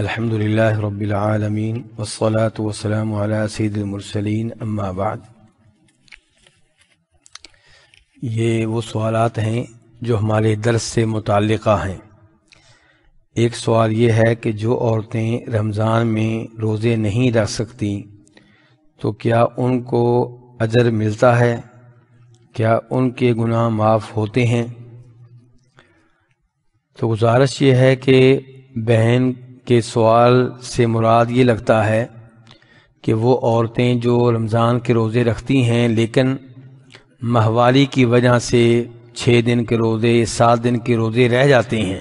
الحمد للہ رب العالمین والصلاة والسلام على سید المرسلین اما بعد. یہ وہ سوالات ہیں جو ہمارے درس سے متعلقہ ہیں۔ ایک سوال یہ ہے کہ جو عورتیں رمضان میں روزے نہیں رکھ سکتی، تو کیا ان کو اجر ملتا ہے؟ کیا ان کے گناہ معاف ہوتے ہیں؟ تو گزارش یہ ہے کہ بہن کے سوال سے مراد یہ لگتا ہے کہ وہ عورتیں جو رمضان کے روزے رکھتی ہیں، لیکن مہوالی کی وجہ سے چھ دن کے روزے، سات دن کے روزے رہ جاتے ہیں۔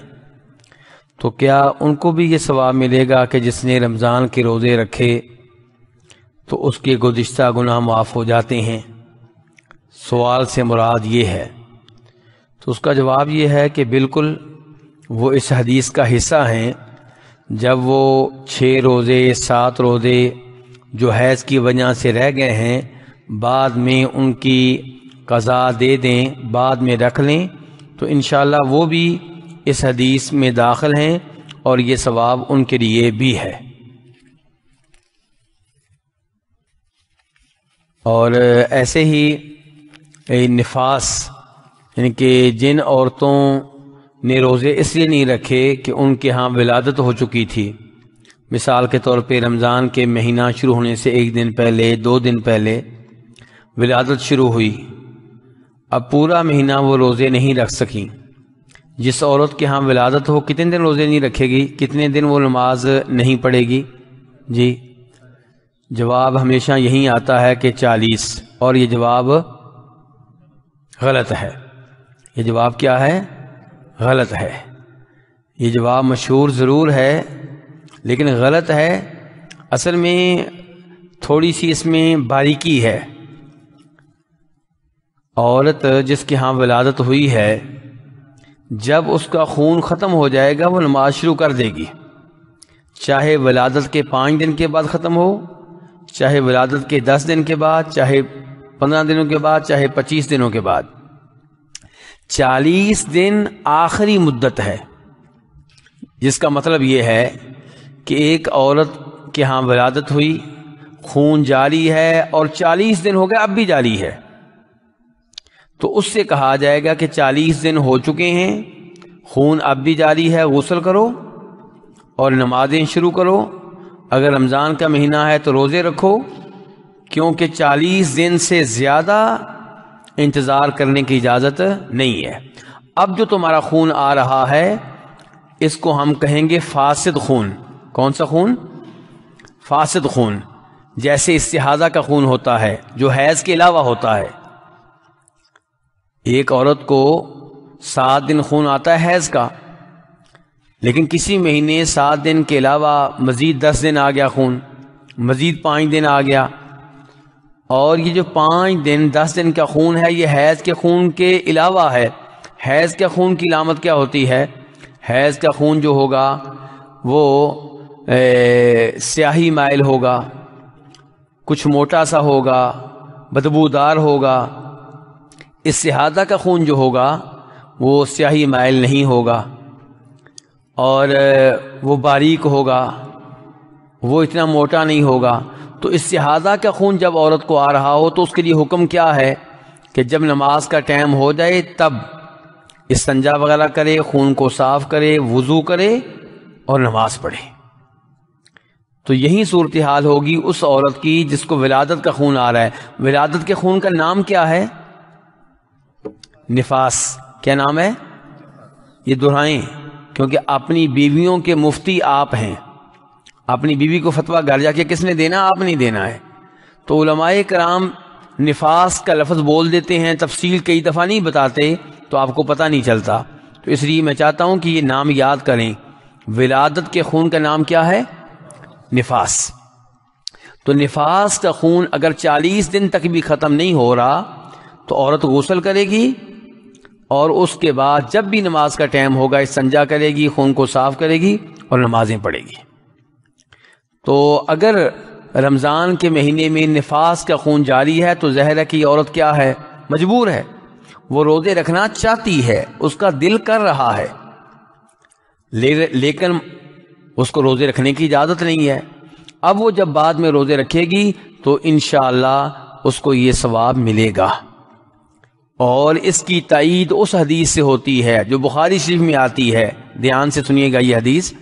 تو کیا ان کو بھی یہ ثواب ملے گا کہ جس نے رمضان کے روزے رکھے تو اس کے گزشتہ گناہ معاف ہو جاتے ہیں؟ سوال سے مراد یہ ہے۔ تو اس کا جواب یہ ہے کہ بالکل وہ اس حدیث کا حصہ ہیں جب وہ چھ روزے، سات روزے جو حیض کی وجہ سے رہ گئے ہیں، بعد میں ان کی قضا دے دیں، بعد میں رکھ لیں، تو انشاءاللہ وہ بھی اس حدیث میں داخل ہیں اور یہ ثواب ان کے لیے بھی ہے۔ اور ایسے ہی نفاس یعنی کہ جن عورتوں نے روزے اس لیے نہیں رکھے کہ ان کے ہاں ولادت ہو چکی تھی۔ مثال کے طور پہ رمضان کے مہینہ شروع ہونے سے ایک دن پہلے، دو دن پہلے ولادت شروع ہوئی۔ اب پورا مہینہ وہ روزے نہیں رکھ سکیں۔ جس عورت کے ہاں ولادت ہو، کتنے دن روزے نہیں رکھے گی؟ کتنے دن وہ نماز نہیں پڑھے گی؟ جی جواب ہمیشہ یہی آتا ہے کہ چالیس۔ اور یہ جواب غلط ہے۔ یہ جواب کیا ہے؟ غلط ہے۔ یہ جواب مشہور ضرور ہے، لیکن غلط ہے۔ اصل میں تھوڑی سی اس میں باریکی ہے۔ عورت جس کے ہاں ولادت ہوئی ہے، جب اس کا خون ختم ہو جائے گا، وہ نماز شروع کر دے گی۔ چاہے ولادت کے پانچ دن کے بعد ختم ہو، چاہے ولادت کے دس دن کے بعد، چاہے پندرہ دنوں کے بعد، چاہے پچیس دنوں کے بعد۔ چالیس دن آخری مدت ہے۔ جس کا مطلب یہ ہے کہ ایک عورت کے ہاں ولادت ہوئی، خون جاری ہے اور چالیس دن ہو گئے، اب بھی جاری ہے۔ تو اس سے کہا جائے گا کہ چالیس دن ہو چکے ہیں، خون اب بھی جاری ہے، غسل کرو اور نمازیں شروع کرو۔ اگر رمضان کا مہینہ ہے تو روزے رکھو، کیونکہ چالیس دن سے زیادہ انتظار کرنے کی اجازت نہیں ہے۔ اب جو تمہارا خون آ رہا ہے، اس کو ہم کہیں گے فاسد خون۔ کون سا خون؟ فاسد خون۔ جیسے استحاظہ کا خون ہوتا ہے، جو حیض کے علاوہ ہوتا ہے۔ ایک عورت کو سات دن خون آتا ہے حیض کا، لیکن کسی مہینے سات دن کے علاوہ مزید دس دن آ گیا خون، مزید پانچ دن آ گیا۔ اور یہ جو پانچ دن، دس دن کا خون ہے، یہ حیض کے خون کے علاوہ ہے۔ حیض کے خون کی علامت کیا ہوتی ہے؟ حیض کا خون جو ہوگا، وہ سیاہی مائل ہوگا، کچھ موٹا سا ہوگا، بدبودار ہوگا۔ استحادہ کا خون جو ہوگا، وہ سیاہی مائل نہیں ہوگا۔ اور وہ باریک ہوگا، وہ اتنا موٹا نہیں ہوگا۔ تو اس استحادہ کا خون جب عورت کو آ رہا ہو تو اس کے لیے حکم کیا ہے کہ جب نماز کا ٹائم ہو جائے تب استنجا وغیرہ کرے، خون کو صاف کرے، وضو کرے اور نماز پڑھے۔ تو یہی صورتحال ہوگی اس عورت کی جس کو ولادت کا خون آ رہا ہے۔ ولادت کے خون کا نام کیا ہے؟ نفاس۔ کیا نام ہے؟ یہ دہرائیں، کیونکہ اپنی بیویوں کے مفتی آپ ہیں۔ اپنی بیوی کو فتویٰ گھر جا کے کس نے دینا؟ آپ نہیں دینا ہے۔ تو علماء کرام نفاس کا لفظ بول دیتے ہیں، تفصیل کئی دفعہ نہیں بتاتے، تو آپ کو پتہ نہیں چلتا۔ تو اس لیے میں چاہتا ہوں کہ یہ نام یاد کریں۔ ولادت کے خون کا نام کیا ہے؟ نفاس۔ تو نفاس کا خون اگر چالیس دن تک بھی ختم نہیں ہو رہا، تو عورت غسل کرے گی اور اس کے بعد جب بھی نماز کا ٹائم ہوگا، سنجا کرے گی، خون کو صاف کرے گی اور نمازیں پڑھے گی۔ تو اگر رمضان کے مہینے میں نفاس کا خون جاری ہے تو زہر کی عورت کیا ہے؟ مجبور ہے۔ وہ روزے رکھنا چاہتی ہے، اس کا دل کر رہا ہے۔ لیکن اس کو روزے رکھنے کی اجازت نہیں ہے۔ اب وہ جب بعد میں روزے رکھے گی تو انشاءاللہ اللہ اس کو یہ ثواب ملے گا۔ اور اس کی تائید اس حدیث سے ہوتی ہے جو بخاری شریف میں آتی ہے۔ دھیان سے سنیے گا یہ حدیث۔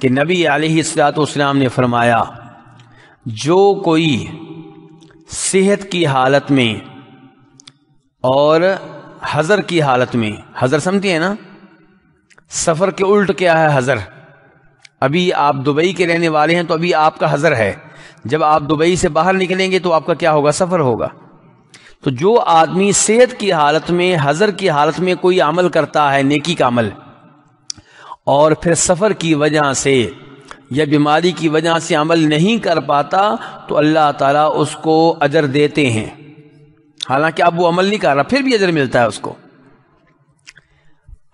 کہ نبی علیہ السلاط والسلام نے فرمایا، جو کوئی صحت کی حالت میں اور حضر کی حالت میں حضر سمجھتے ہیں نا؟ سفر کے الٹ کیا ہے حضر ابھی آپ دبئی کے رہنے والے ہیں تو ابھی آپ کا حضر ہے۔ جب آپ دبئی سے باہر نکلیں گے تو آپ کا کیا ہوگا؟ سفر ہوگا۔ تو جو آدمی صحت کی حالت میں حضر کی حالت میں کوئی عمل کرتا ہے، نیکی کا عمل اور پھر سفر کی وجہ سے یا بیماری کی وجہ سے عمل نہیں کر پاتا تو اللہ تعالیٰ اس کو اجر دیتے ہیں۔ حالانکہ اب وہ عمل نہیں کر رہا، پھر بھی اجر ملتا ہے اس کو۔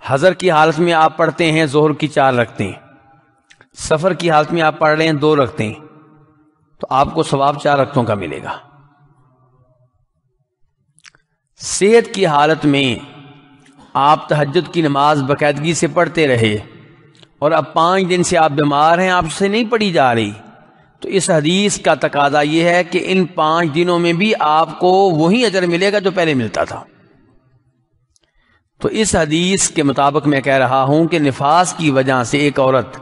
حضر کی حالت میں آپ پڑھتے ہیں زہر کی چار رکھتے ہیں۔ سفر کی حالت میں آپ پڑھ رہے ہیں، دو رکھتے ہیں۔ تو آپ کو ثواب چار رختوں کا ملے گا۔ صحت کی حالت میں آپ تحجد کی نماز باقاعدگی سے پڑھتے رہے۔ اور اب پانچ دن سے آپ بیمار ہیں، آپ سے نہیں پڑھی جا رہی۔ تو اس حدیث کا تقاضا یہ ہے کہ ان پانچ دنوں میں بھی آپ کو وہی اجر ملے گا جو پہلے ملتا تھا۔ تو اس حدیث کے مطابق میں کہہ رہا ہوں کہ نفاس کی وجہ سے ایک عورت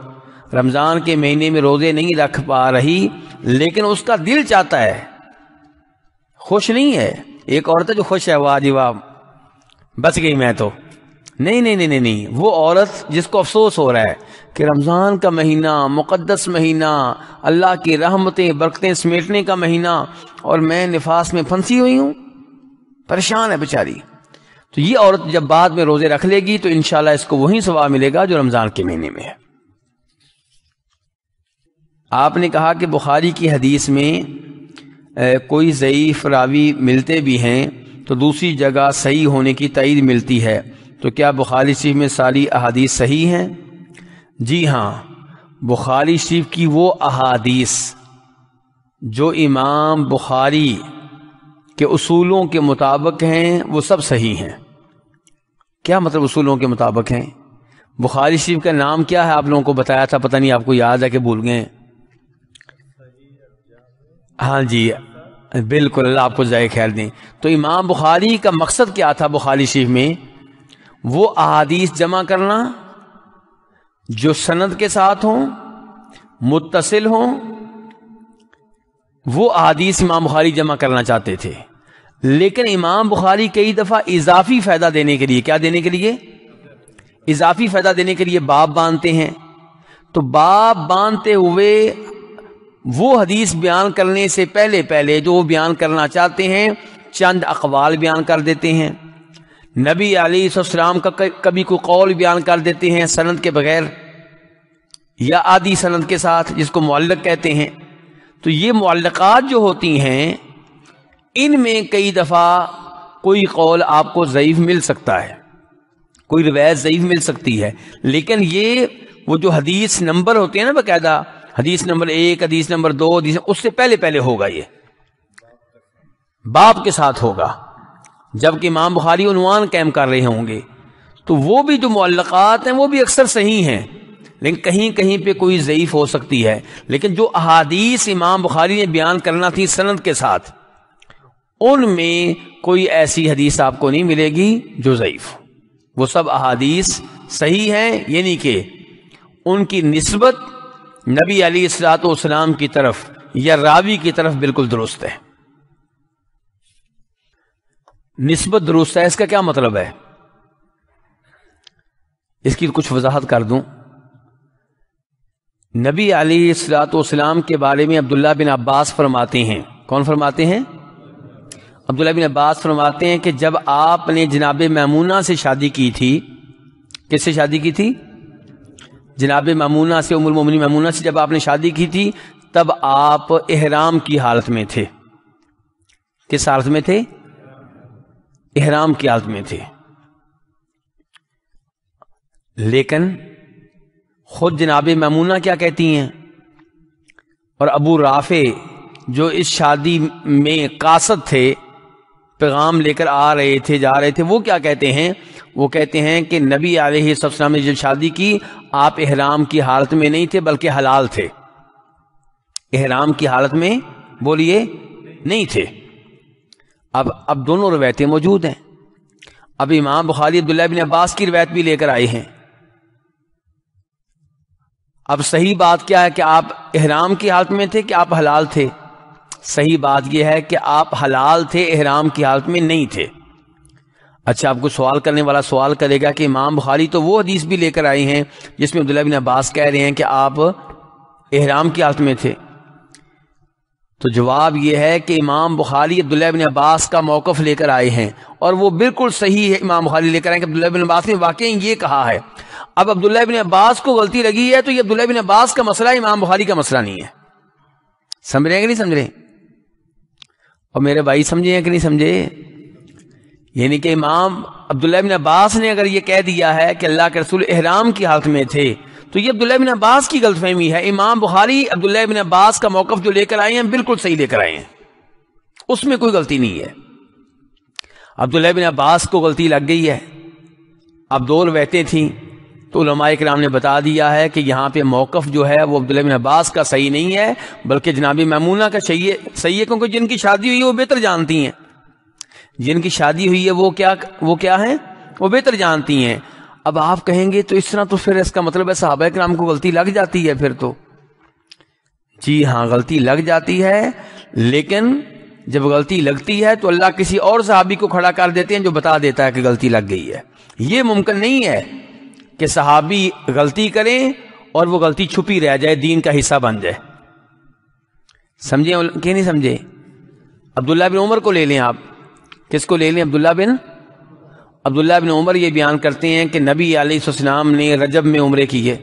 رمضان کے مہینے میں روزے نہیں رکھ پا رہی، لیکن اس کا دل چاہتا ہے۔ خوش نہیں ہے۔ ایک عورت ہے جو خوش ہے واہ جی واہ بچ گئی میں تو۔ نہیں نہیں نہیں نہیں۔ وہ عورت جس کو افسوس ہو رہا ہے کہ رمضان کا مہینہ، مقدس مہینہ، اللہ کی رحمتیں، برکتیں سمیٹنے کا مہینہ اور میں نفاس میں پھنسی ہوئی ہوں، پریشان ہے بیچاری۔ تو یہ عورت جب بعد میں روزے رکھ لے گی تو انشاءاللہ اس کو وہی ثواب ملے گا جو رمضان کے مہینے میں ہے۔ آپ نے کہا کہ بخاری کی حدیث میں کوئی ضعیف راوی ملتے بھی ہیں تو دوسری جگہ صحیح ہونے کی تائید ملتی ہے۔ تو کیا بخاری شریف میں ساری احادیث صحیح ہیں؟ جی ہاں بخاری شریف کی وہ احادیث جو امام بخاری کے اصولوں کے مطابق ہیں، وہ سب صحیح ہیں۔ کیا مطلب اصولوں کے مطابق ہیں؟ بخاری شریف کا نام کیا ہے؟ آپ لوگوں کو بتایا تھا، پتہ نہیں آپ کو یاد ہے کہ بھول گئے۔ ہاں جی بالکل، اللہ آپ کو ذائقہ خیال دیں۔ تو امام بخاری کا مقصد کیا تھا بخاری شریف میں؟ وہ احادیث جمع کرنا جو سند کے ساتھ ہوں، متصل ہوں، وہ احادیث امام بخاری جمع کرنا چاہتے تھے۔ لیکن امام بخاری کئی دفعہ اضافی فائدہ دینے کے لیے، کیا دینے کے لیے؟ اضافی فائدہ دینے کے لیے باب باندھتے ہیں۔ تو باب باندھتے ہوئے وہ حدیث بیان کرنے سے پہلے پہلے جو وہ بیان کرنا چاہتے ہیں، چند اقوال بیان کر دیتے ہیں۔ نبی علی السلام کا کبھی کوئی قول بیان کر دیتے ہیں سند کے بغیر یا آدھی سند کے ساتھ جس کو معلق کہتے ہیں۔ تو یہ معلقات جو ہوتی ہیں، ان میں کئی دفعہ کوئی قول آپ کو ضعیف مل سکتا ہے، کوئی روایت ضعیف مل سکتی ہے۔ لیکن یہ وہ جو حدیث نمبر ہوتے ہیں نا باقاعدہ، حدیث نمبر ایک، حدیث نمبر دو، حدیث اس سے پہلے پہلے ہوگا یہ۔ باپ کے ساتھ ہوگا۔ جبکہ امام بخاری عنوان قائم کر رہے ہوں گے۔ تو وہ بھی جو معلقات ہیں وہ بھی اکثر صحیح ہیں، لیکن کہیں کہیں پہ کوئی ضعیف ہو سکتی ہے۔ لیکن جو احادیث امام بخاری نے بیان کرنا تھی سند کے ساتھ، ان میں کوئی ایسی حدیث آپ کو نہیں ملے گی جو ضعیف وہ سب احادیث صحیح ہیں یعنی کہ ان کی نسبت نبی علی السلاط والسلام کی طرف یا راوی کی طرف بالکل درست ہے۔ نسبت درست ہے، اس کا کیا مطلب ہے؟ اس کی کچھ وضاحت کر دوں۔ نبی علی السلاط والسلام کے بارے میں عبداللہ بن عباس فرماتے ہیں۔ کون فرماتے ہیں؟ عبداللہ بن عباس فرماتے ہیں کہ جب آپ نے جناب میمونہ سے شادی کی تھی، کس سے شادی کی تھی؟ جناب ممونہ سے، ام المومنی ممونہ سے جب آپ نے شادی کی تھی، تب آپ احرام کی حالت میں تھے۔ کس حالت میں تھے؟ احرام کی حالت میں تھے۔ لیکن خود جناب ممونہ کیا کہتی ہیں؟ اور ابو رافع جو اس شادی میں قاصد تھے، پیغام لے کر آ رہے تھے، جا رہے تھے، وہ کیا کہتے ہیں؟ وہ کہتے ہیں کہ نبی علیہ السلام نے جب شادی کی، آپ احرام کی حالت میں نہیں تھے، بلکہ حلال تھے۔ احرام کی حالت میں، بولیے، نہیں تھے۔ اب اب دونوں روایتیں موجود ہیں۔ اب امام بخاری، عبداللہ بن عباس کی روایت بھی لے کر آئے ہیں۔ اب صحیح بات کیا ہے کہ آپ احرام کی حالت میں تھے کہ آپ حلال تھے؟ صحیح بات یہ ہے کہ آپ حلال تھے، احرام کی حالت میں نہیں تھے۔ اچھا آپ کو سوال کرنے والا سوال کرے گا کہ امام بخاری تو وہ حدیث بھی لے کر آئی ہیں جس میں عبداللہ بن عباس کہہ رہے ہیں کہ آپ احرام کی حالت میں تھے۔ تو جواب یہ ہے کہ امام بخاری عبداللہ بن عباس کا موقف لے کر آئے ہیں اور وہ بالکل صحیح ہے، امام بخاری لے کر آئے کہ عبداللہ بن عباس نے واقعی یہ کہا ہے۔ اب عبداللہ بن عباس کو غلطی لگی ہے تو یہ عبداللہ بن عباس کا مسئلہ امام بخاری کا مسئلہ نہیں ہے۔ سمجھ رہے ہیں کہ نہیں سمجھ رہے؟ اور میرے بھائی سمجھے ہیں کہ نہیں سمجھے؟ یعنی کہ امام عبداللہ بن عباس نے اگر یہ کہہ دیا ہے کہ اللہ کے رسول احرام کی حالت میں تھے تو یہ عبداللہ بن عباس کی غلط فہمی ہے۔ امام بخاری عبداللہ بن عباس کا موقف جو لے کر آئے ہیں، بالکل صحیح لے کر آئے ہیں۔ اس میں کوئی غلطی نہیں ہے۔ عبداللہ بن عباس کو غلطی لگ گئی ہے۔ اب دو روایتیں تھیں۔ تو علماء کرام نے بتا دیا ہے کہ یہاں پہ موقف جو ہے، وہ عبداللہ بن عباس کا صحیح نہیں ہے، بلکہ جناب میمونہ کا صحیح صحیح ہے کیونکہ جن کی شادی ہوئی ہے، وہ بہتر جانتی ہیں۔ جن کی شادی ہوئی ہے، وہ کیا وہ کیا ہیں؟ وہ بہتر جانتی ہیں۔ اب آپ کہیں گے تو اس طرح تو پھر اس کا مطلب ہے صحابہ کرام کو غلطی لگ جاتی ہے پھر تو۔ جی ہاں غلطی لگ جاتی ہے، لیکن جب غلطی لگتی ہے تو اللہ کسی اور صحابی کو کھڑا کر دیتے ہیں جو بتا دیتا ہے کہ غلطی لگ گئی ہے۔ یہ ممکن نہیں ہے کہ صحابی غلطی کریں اور وہ غلطی چھپی رہ جائے، دین کا حصہ بن جائے۔ سمجھے؟ کہ نہیں سمجھے؟ عبداللہ بن عمر کو لے لیں آپ۔ کس کو لے لیں؟ عبداللہ بن عبداللہ بن عمر یہ بیان کرتے ہیں کہ نبی علیہ السلام نے رجب میں عمرے کیے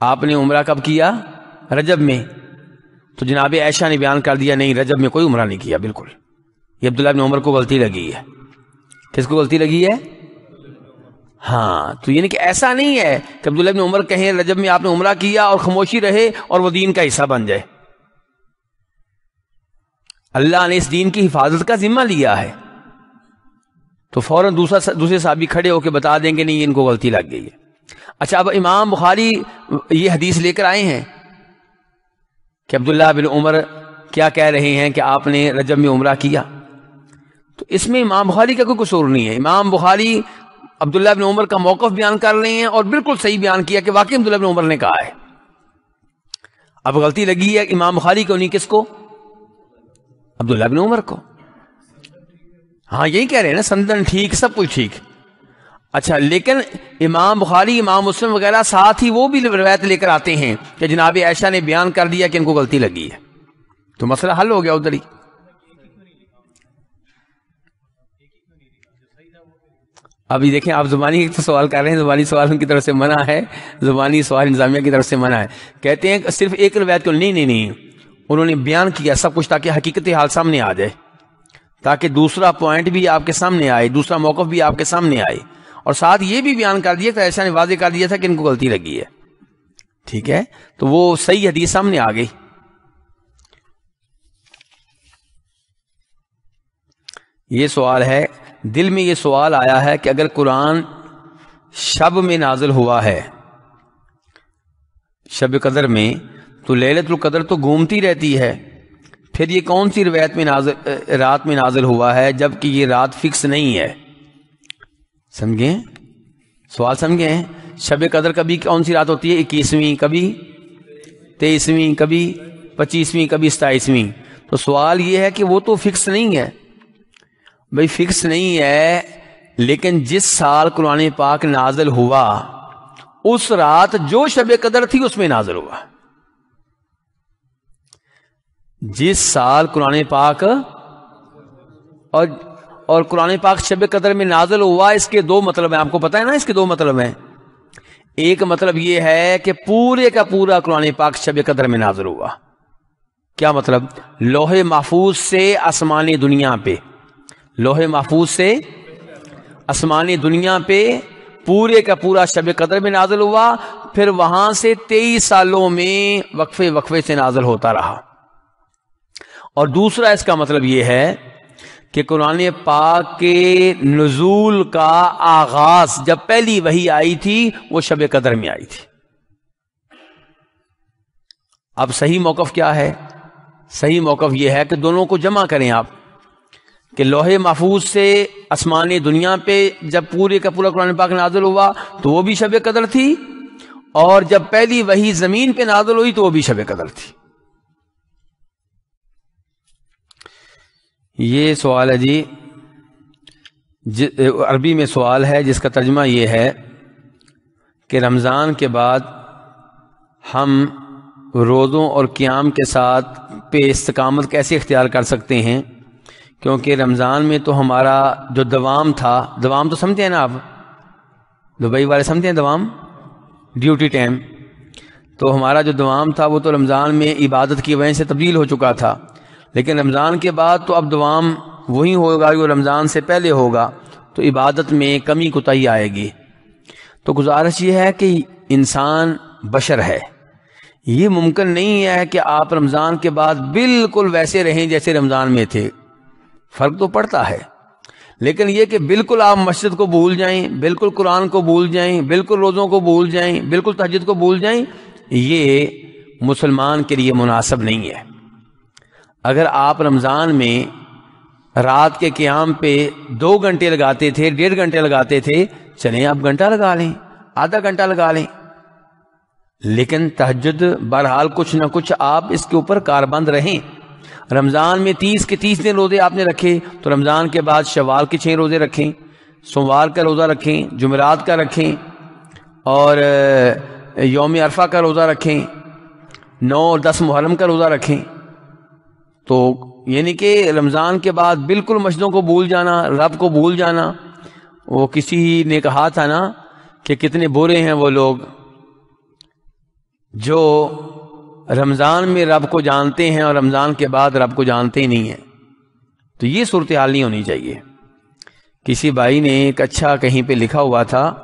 آپ نے عمرہ کب کیا؟ رجب میں۔ تو جناب عائشہ نے بیان کر دیا، نہیں، رجب میں کوئی عمرہ نہیں کیا، بالکل۔ یہ عبداللہ بن عمر کو غلطی لگی ہے۔ کس کو غلطی لگی ہے؟ ہاں تو یعنی کہ ایسا نہیں ہے کہ عبداللہ بن عمر کہیں رجب میں آپ نے عمرہ کیا اور خاموشی رہے اور وہ دین کا حصہ بن جائے۔ اللہ نے اس دین کی حفاظت کا ذمہ لیا ہے۔ تو فوراً دوسرا دوسرے صحابی کھڑے ہو کے بتا دیں گے نہیں، ان کو غلطی لگ گئی ہے۔ اچھا اب امام بخاری یہ حدیث لے کر آئے ہیں کہ عبداللہ بن عمر کیا کہہ رہے ہیں کہ آپ نے رجب میں عمرہ کیا۔ تو اس میں امام بخاری کا کوئی قصور نہیں ہے۔ امام بخاری عبداللہ بن عمر کا موقف بیان کر رہے ہیں اور بالکل صحیح بیان کیا کہ واقعی عبداللہ بن عمر نے کہا ہے۔ اب غلطی لگی ہے امام بخاری کو نہیں، کس کو؟ عبداللہ بن عمر کو۔ ہاں یہی کہہ رہے ہیں نا، سندن ٹھیک، سب کچھ ٹھیک۔ اچھا لیکن امام بخاری، امام مسلم وغیرہ ساتھ ہی وہ بھی روایت لے کر آتے ہیں کہ جناب عائشہ نے بیان کر دیا کہ ان کو غلطی لگی ہے۔ تو مسئلہ حل ہو گیا ادھر ہی۔ ابھی دیکھیں، آپ زبانی تو سوال کر رہے ہیں، زبانی سوال ان کی طرف سے منع ہے۔ زبانی سوال انتظامیہ کی طرف سے منع ہے۔ کہتے ہیں صرف ایک روایت کو، نہیں نہیں نہیں، انہوں نے بیان کیا سب کچھ تاکہ حقیقت حال سامنے آ جائے۔ تاکہ دوسرا پوائنٹ بھی آپ کے سامنے آئے، دوسرا موقف بھی آپ کے سامنے آئے۔ اور ساتھ یہ بھی بیان کر دیا تھا، ایسا نے واضح کر دیا تھا کہ ان کو غلطی لگی ہے۔ ٹھیک ہے؟ تو وہ صحیح حدیث سامنے آ گئی۔ یہ سوال ہے، دل میں یہ سوال آیا ہے کہ اگر قرآن شب میں نازل ہوا ہے، شب قدر میں، تو للت القدر تو گھومتی رہتی ہے۔ پھر یہ کون سی روایت میں نازل رات میں نازل ہوا ہے جبکہ یہ رات فکس نہیں ہے؟ سمجھیں؟ سوال سمجھیں؟ شب قدر کبھی کون سی رات ہوتی ہے؟ اکیسویں کبھی تیئیسویں کبھی، پچیسویں کبھی، ستائیسویں؟ تو سوال یہ ہے کہ وہ تو فکس نہیں ہے۔ بھائی فکس نہیں ہے، لیکن جس سال قرآن پاک نازل ہوا، اس رات جو شب قدر تھی اس میں نازل ہوا۔ جس سال قرآن پاک اور اور قرآن پاک شب قدر میں نازل ہوا، اس کے دو مطلب ہیں۔ آپ کو پتا ہے نا اس کے دو مطلب ہیں۔ ایک مطلب یہ ہے کہ پورے کا پورا قرآن پاک شب قدر میں نازل ہوا۔ کیا مطلب؟ لوہے محفوظ سے آسمانی دنیا پہ۔ لوہے محفوظ سے آسمانی دنیا پہ پورے کا پورا شب قدر میں نازل ہوا۔ پھر وہاں سے تیئیس سالوں میں وقفے وقفے سے نازل ہوتا رہا۔ اور دوسرا اس کا مطلب یہ ہے کہ قرآن پاک کے نزول کا آغاز جب پہلی وہی آئی تھی، وہ شب قدر میں آئی تھی۔ اب صحیح موقف کیا ہے؟ صحیح موقف یہ ہے کہ دونوں کو جمع کریں آپ، کہ لوہے محفوظ سے آسمانی دنیا پہ جب پورے کا پورا قرآن پاک نازل ہوا تو وہ بھی شب قدر تھی، اور جب پہلی وہی زمین پہ نازل ہوئی تو وہ بھی شب قدر تھی۔ یہ سوال ہے جی عربی میں سوال ہے، جس کا ترجمہ یہ ہے کہ رمضان کے بعد ہم روزوں اور قیام کے ساتھ پہ استقامت کیسے اختیار کر سکتے ہیں؟ کیونکہ رمضان میں تو ہمارا جو دوام تھا، دوام تو سمجھتے ہیں نا آپ؟ دبئی والے سمجھتے ہیں دوام؟ Duty time. تو ہمارا جو دوام تھا، وہ تو رمضان میں عبادت کی وجہ سے تبدیل ہو چکا تھا۔ لیکن رمضان کے بعد تو اب دوام وہی ہوگا جو رمضان سے پہلے ہوگا، تو عبادت میں کمی کوتاہی آئے گی۔ تو گزارش یہ ہے کہ انسان بشر ہے۔ یہ ممکن نہیں ہے کہ آپ رمضان کے بعد بالکل ویسے رہیں جیسے رمضان میں تھے۔ فرق تو پڑتا ہے۔ لیکن یہ کہ بالکل آپ مسجد کو بھول جائیں، بالکل قرآن کو بھول جائیں، بالکل روزوں کو بھول جائیں، بالکل تہجد کو بھول جائیں، یہ مسلمان کے لیے مناسب نہیں ہے۔ اگر آپ رمضان میں رات کے قیام پہ دو گھنٹے لگاتے تھے، ڈیڑھ گھنٹے لگاتے تھے، چلیں آپ گھنٹہ لگا لیں، آدھا گھنٹہ لگا لیں۔ لیکن تہجد بہرحال کچھ نہ کچھ آپ اس کے اوپر کاربند رہیں۔ رمضان میں تیس کے تیس دن روزے آپ نے رکھے، تو رمضان کے بعد شوال کے چھ روزے رکھیں، سوموار کا روزہ رکھیں، جمعرات کا رکھیں، اور یوم عرفہ کا روزہ رکھیں، نو اور دس محرم کا روزہ رکھیں۔ تو یعنی کہ رمضان کے بعد بالکل مسجدوں کو بھول جانا، رب کو بھول جانا، وہ کسی نے کہا تھا نا کہ کتنے برے ہیں وہ لوگ جو رمضان میں رب کو جانتے ہیں اور رمضان کے بعد رب کو جانتے ہی نہیں ہیں۔ تو یہ صورتحال نہیں ہونی چاہیے۔ کسی بھائی نے ایک اچھا کہیں پہ لکھا ہوا تھا،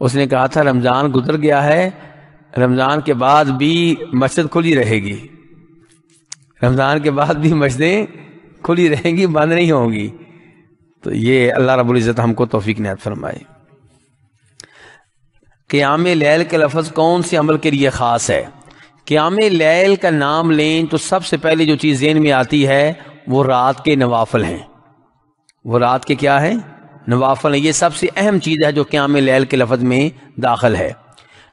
اس نے کہا تھا رمضان گزر گیا ہے، رمضان کے بعد بھی مسجد کھلی رہے گی۔ رمضان کے بعد بھی مسجدیں کھلی رہیں گی، بند نہیں ہوں گی۔ تو یہ اللہ رب العزت ہم کو توفیق نیت فرمائے۔ قیام لیل کے لفظ کون سے عمل کے لیے خاص ہے؟ قیام لیل کا نام لیں تو سب سے پہلے جو چیز ذہن میں آتی ہے، وہ رات کے نوافل ہیں۔ وہ رات کے کیا ہے نوافل ہیں۔ یہ سب سے اہم چیز ہے جو قیام لیل کے لفظ میں داخل ہے۔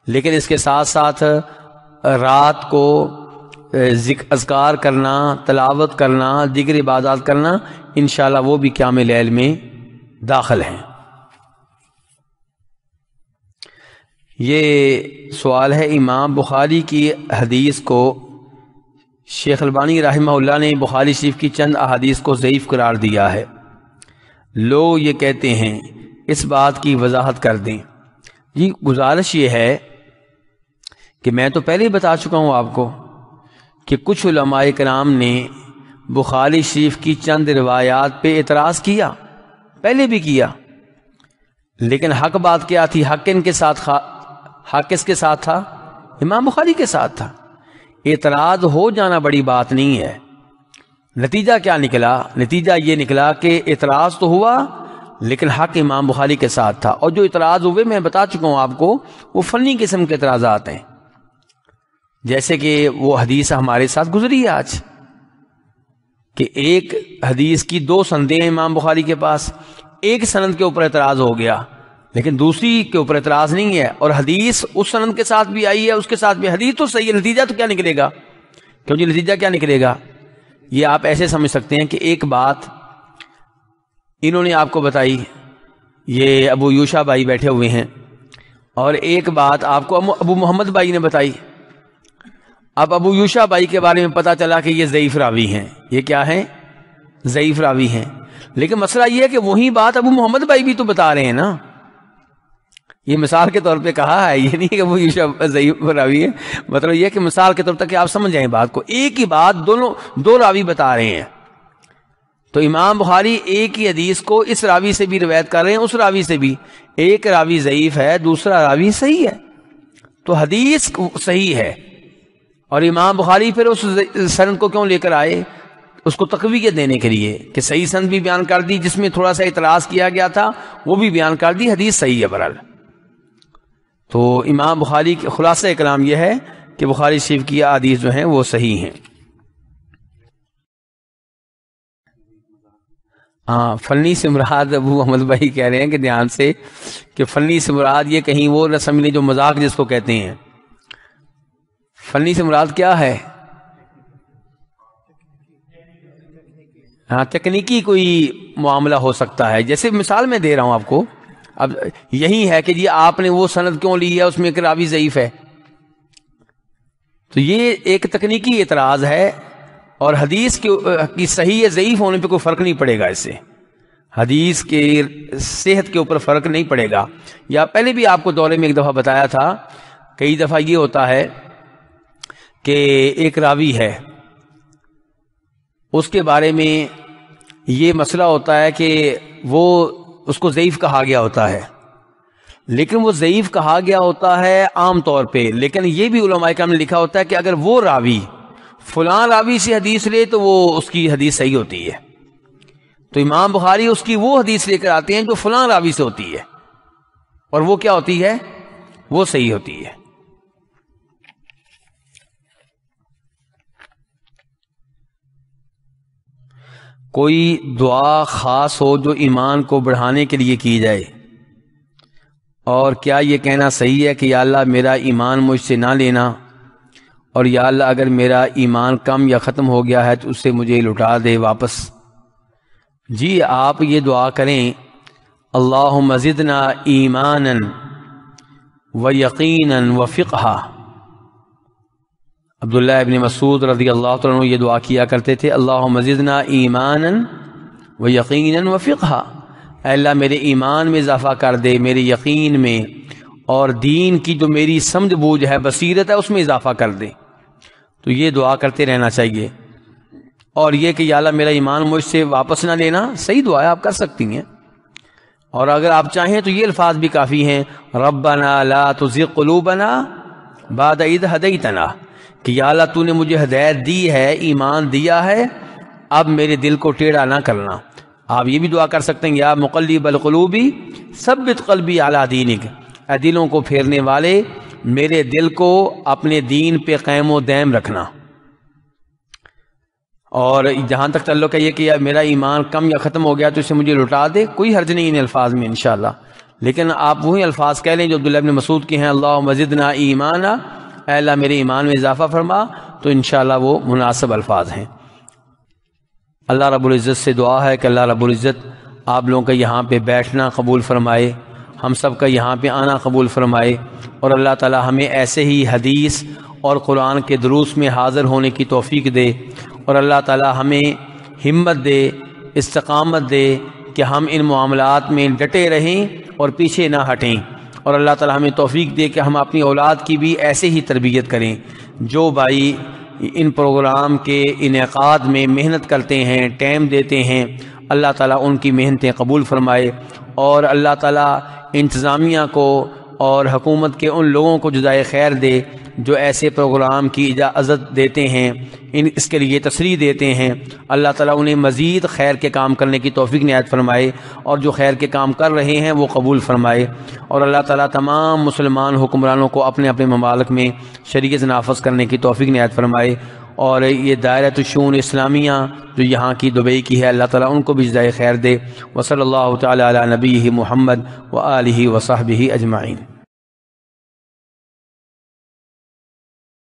لیکن اس کے ساتھ ساتھ رات کو اذکار کرنا، تلاوت کرنا، دیگر عبادات کرنا انشاءاللہ وہ بھی قیام لیل میں داخل ہیں۔ یہ سوال ہے امام بخاری کی حدیث کو۔ شیخ البانی رحمہ اللہ نے بخاری شریف کی چند احادیث کو ضعیف قرار دیا ہے۔ لوگ یہ کہتے ہیں، اس بات کی وضاحت کر دیں۔ جی گزارش یہ ہے کہ میں تو پہلے ہی بتا چکا ہوں آپ کو۔ کہ کچھ علماء کرام نے بخاری شریف کی چند روایات پہ اعتراض کیا، پہلے بھی کیا۔ لیکن حق بات کیا تھی؟ حق ان کے ساتھ حق کس کے ساتھ تھا؟ امام بخاری کے ساتھ تھا۔ اعتراض ہو جانا بڑی بات نہیں ہے۔ نتیجہ کیا نکلا؟ نتیجہ یہ نکلا کہ اعتراض تو ہوا، لیکن حق امام بخاری کے ساتھ تھا۔ اور جو اعتراض ہوئے، میں بتا چکا ہوں آپ کو، وہ فنی قسم کے اعتراضات ہیں۔ جیسے کہ وہ حدیث ہمارے ساتھ گزری ہے آج کہ ایک حدیث کی دو سندیں امام بخاری کے پاس، ایک سند کے اوپر اعتراض ہو گیا، لیکن دوسری کے اوپر اعتراض نہیں ہے اور حدیث اس سنن کے ساتھ بھی آئی ہے، اس کے ساتھ بھی، حدیث تو صحیح ہے، نتیجہ تو کیا نکلے گا؟ کیوں جی نتیجہ کیا نکلے گا؟ یہ آپ ایسے سمجھ سکتے ہیں کہ ایک بات انہوں نے آپ کو بتائی، یہ ابو یوشا بھائی بیٹھے ہوئے ہیں، اور ایک بات آپ کو ابو محمد بھائی نے بتائی۔ اب ابو یوشا بھائی کے بارے میں پتا چلا کہ یہ ضعیف راوی ہیں۔ یہ کیا ہے ضعیف راوی ہیں۔ لیکن مسئلہ یہ ہے کہ وہی بات ابو محمد بھائی بھی تو بتا رہے ہیں نا۔ یہ مثال کے طور پہ کہا ہے، یہ نہیں کہ وہ ضعیف راوی ہے مطلب یہ کہ مثال کے طور تک کہ آپ سمجھ جائیں بات کو۔ ایک ہی بات دونوں، دو راوی بتا رہے ہیں۔ تو امام بخاری ایک ہی حدیث کو اس راوی سے بھی روایت کر رہے ہیں، اس راوی سے بھی۔ ایک راوی ضعیف ہے، دوسرا راوی صحیح ہے۔ تو حدیث صحیح ہے۔ اور امام بخاری پھر اس سرن کو کیوں لے کر آئے؟ اس کو تقویت دینے کے لیے کہ صحیح سند بھی بیان کر دی، جس میں تھوڑا سا اعتراض کیا گیا تھا، وہ بھی بیان کر دی، حدیث صحیح ہے برال تو امام بخاری کے خلاصہ کلام یہ ہے کہ بخاری شریف کی حدیث جو ہیں وہ صحیح ہیں۔ ہاں فلنی سے مراد ابو احمد بھائی کہہ رہے ہیں کہ دھیان سے کہ فلنی سے مراد یہ کہیں وہ رسم جو مذاق جس کو کہتے ہیں۔ فلنی سے مراد کیا ہے؟ ہاں تکنیکی کوئی معاملہ ہو سکتا ہے۔ جیسے مثال میں دے رہا ہوں آپ کو۔ اب یہی ہے کہ جی آپ نے وہ سند کیوں لی ہے؟ اس میں ایک راوی ضعیف ہے۔ تو یہ ایک تکنیکی اعتراض ہے اور حدیث کی صحیح یا ضعیف ہونے پہ کوئی فرق نہیں پڑے گا اس سے حدیث کے صحت کے اوپر فرق نہیں پڑے گا۔ یا پہلے بھی آپ کو دورے میں ایک دفعہ بتایا تھا، کئی دفعہ یہ ہوتا ہے کہ ایک راوی ہے۔ اس کے بارے میں یہ مسئلہ ہوتا ہے کہ وہ اس کو ضعیف کہا گیا ہوتا ہے۔ لیکن وہ ضعیف کہا گیا ہوتا ہے عام طور پہ۔ لیکن یہ بھی علماء کرام نے لکھا ہوتا ہے کہ اگر وہ راوی فلاں راوی سے حدیث لے تو وہ اس کی حدیث صحیح ہوتی ہے۔ تو امام بخاری اس کی وہ حدیث لے کر آتے ہیں جو فلاں راوی سے ہوتی ہے۔ اور وہ کیا ہوتی ہے؟ وہ صحیح ہوتی ہے۔ کوئی دعا خاص ہو جو ایمان کو بڑھانے کے لیے کی جائے۔ اور کیا یہ کہنا صحیح ہے کہ یا اللہ میرا ایمان مجھ سے نہ لینا؟ اور یا اللہ اگر میرا ایمان کم یا ختم ہو گیا ہے تو اس سے مجھے لٹا دے واپس۔ جی آپ یہ دعا کریں۔ اللہ مزدنا ایمان و یقین و فقہ عبداللہ ابن مسعود رضی اللہ عنہ یہ دعا کیا کرتے تھے اللہ مزدنا ایمان و یقین و فقہ اے اللہ، میرے ایمان میں اضافہ کر دے، میرے یقین میں، اور دین کی جو میری سمجھ بوجھ ہے، بصیرت ہے، اس میں اضافہ کر دے۔ تو یہ دعا کرتے رہنا چاہیے۔ اور یہ کہ یا اللہ، میرا ایمان مجھ سے واپس نہ لینا صحیح دعا ہے، آپ کر سکتی ہیں۔ اور اگر آپ چاہیں تو یہ الفاظ بھی کافی ہیں۔ ربنا لا تزغ قلوبنا بعد اذ ہدیتنا کہ یا اللہ تو نے مجھے ہدایت دی ہے، ایمان دیا ہے، اب میرے دل کو ٹیڑھا نہ کرنا۔ آپ یہ بھی دعا کر سکتے ہیں، یا مقلب القلوبی ثبت قلبی اعلیٰ دینک۔ اے دلوں کو پھیرنے والے، میرے دل کو اپنے دین پہ قیم و دیم رکھنا۔ اور جہاں تک تعلق ہے یہ کہ میرا ایمان کم یا ختم ہو گیا تو اسے مجھے لٹا دے، کوئی حرج نہیں ان الفاظ میں، انشاءاللہ۔ لیکن آپ وہی الفاظ کہہ لیں جو عبداللہ ابن مسعود کے ہیں اللہ مزد نہ ایمان اے اللہ میرے ایمان میں اضافہ فرما، تو انشاءاللہ وہ مناسب الفاظ ہیں۔ اللہ رب العزت سے دعا ہے کہ اللہ رب العزت آپ لوگوں کا یہاں پہ بیٹھنا قبول فرمائے، ہم سب کا یہاں پہ آنا قبول فرمائے۔ اور اللہ تعالی ہمیں ایسے ہی حدیث اور قرآن کے دروس میں حاضر ہونے کی توفیق دے۔ اور اللہ تعالی ہمیں ہمت دے، استقامت دے کہ ہم ان معاملات میں ڈٹے رہیں اور پیچھے نہ ہٹیں۔ اور اللہ تعالی ہمیں توفیق دے کہ ہم اپنی اولاد کی بھی ایسے ہی تربیت کریں۔ جو بھائی ان پروگرام کے انعقاد میں محنت کرتے ہیں، ٹائم دیتے ہیں، اللہ تعالیٰ ان کی محنتیں قبول فرمائے اور اللہ تعالیٰ انتظامیہ کو اور حکومت کے ان لوگوں کو جزائے خیر دے جو ایسے پروگرام کی اجازت دیتے ہیں، ان اس کے لیے تصریح دیتے ہیں۔ اللہ تعالیٰ انہیں مزید خیر کے کام کرنے کی توفیق نہایت فرمائے اور جو خیر کے کام کر رہے ہیں وہ قبول فرمائے۔ اور اللہ تعالیٰ تمام مسلمان حکمرانوں کو اپنے اپنے ممالک میں شریعت نافذ کرنے کی توفیق نہایت فرمائے۔ اور یہ دائرۃ الشون اسلامیہ جو یہاں کی دبئی کی ہے، اللہ تعالیٰ ان کو بھی ذائع خیر دے۔ وصلی صلی اللہ تعالیٰ علی نبی محمد و علیہ وصحب اجمعین۔